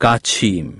Kachim